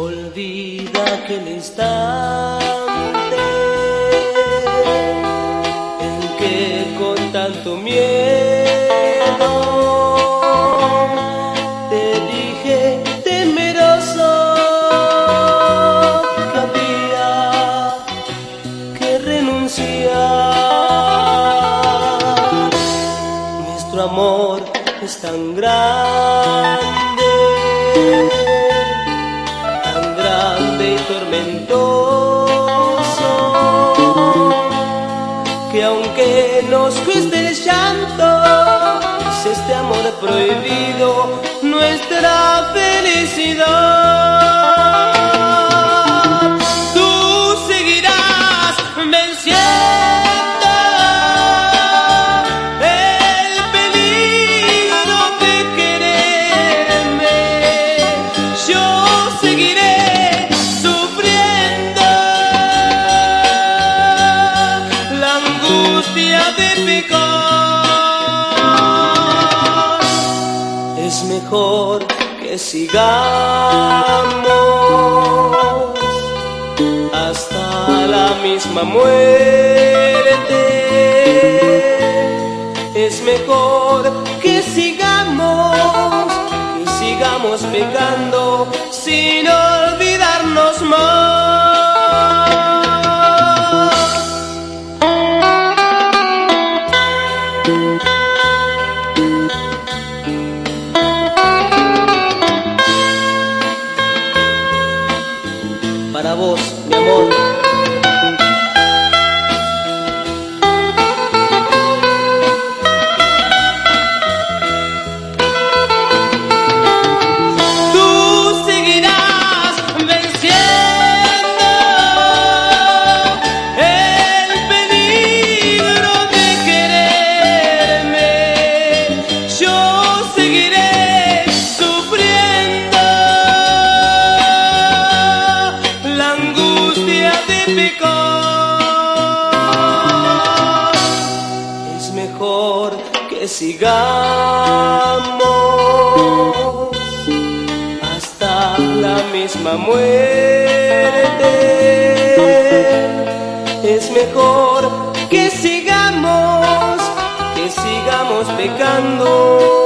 Olvida que aquel instante en que con tanto miedo te dije temeroso que había que renunciar. Nuestro amor es tan grande tormentoso, que aunque nos cueste el llanto, es este amor prohibido Es mejor que sigamos hasta la misma muerte. Es mejor que sigamos, que sigamos pecando sin olvidarnos más. Sigamos hasta la misma muerte. Es mejor que sigamos, que sigamos pecando.